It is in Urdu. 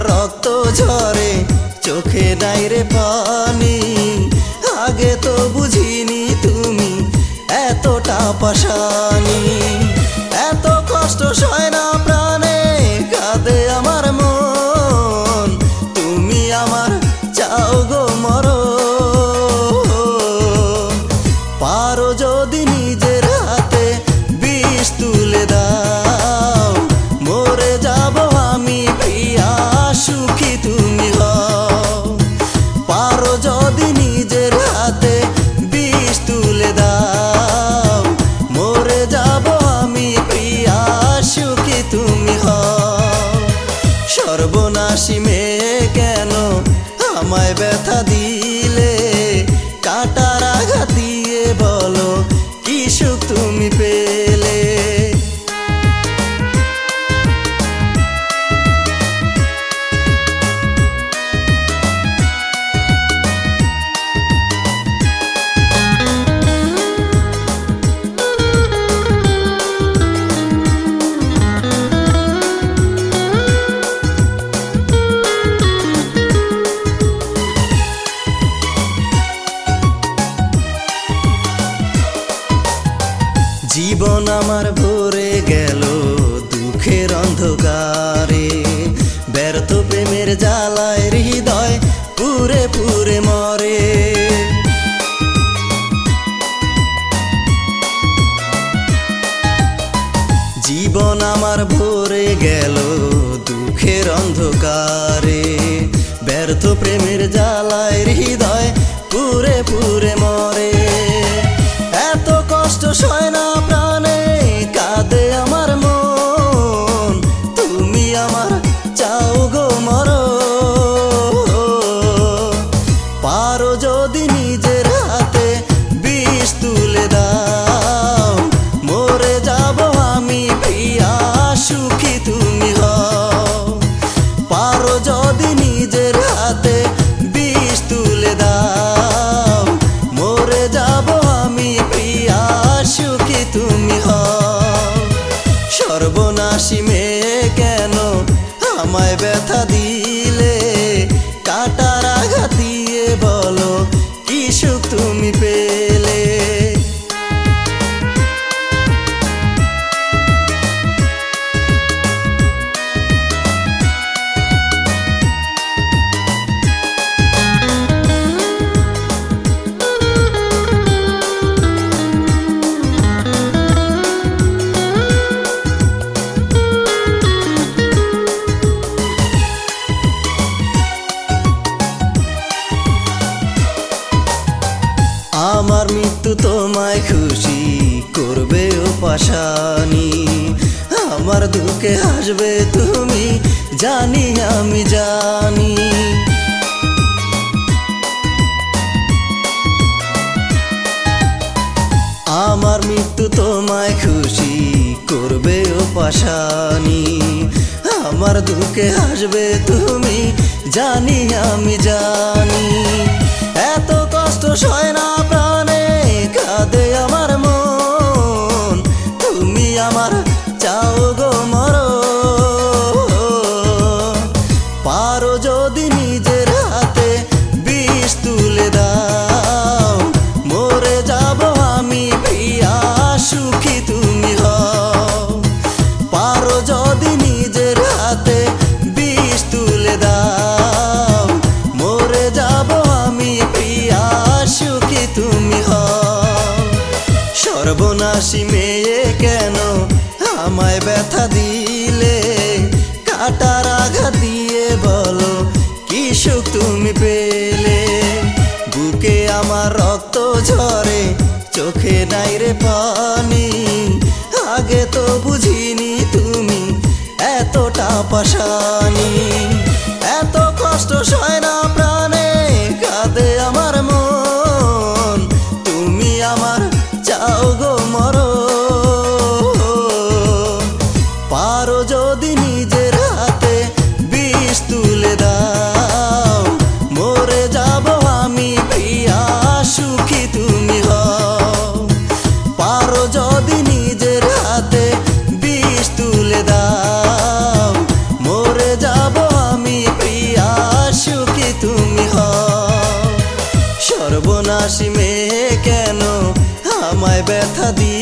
رک جانگ تو بجنی تم ٹاپ جیو نمار بھورے گل دیر ادکارے بیر تو جال ہدے پورے مرے جیبن ہمار بھورے گل دکھے رندکارے بیر تو میرے جالائے ہردے پورے پورے مے ٹارا گیے بول کسو تم پے تما خوشی کرواسانی ہمارے تو مشی کر تمہیں جان کس نا دے تم پیل بوکے ہمارت چھکے نئی پانی آگے تو بجنی تم ایت میں بی دی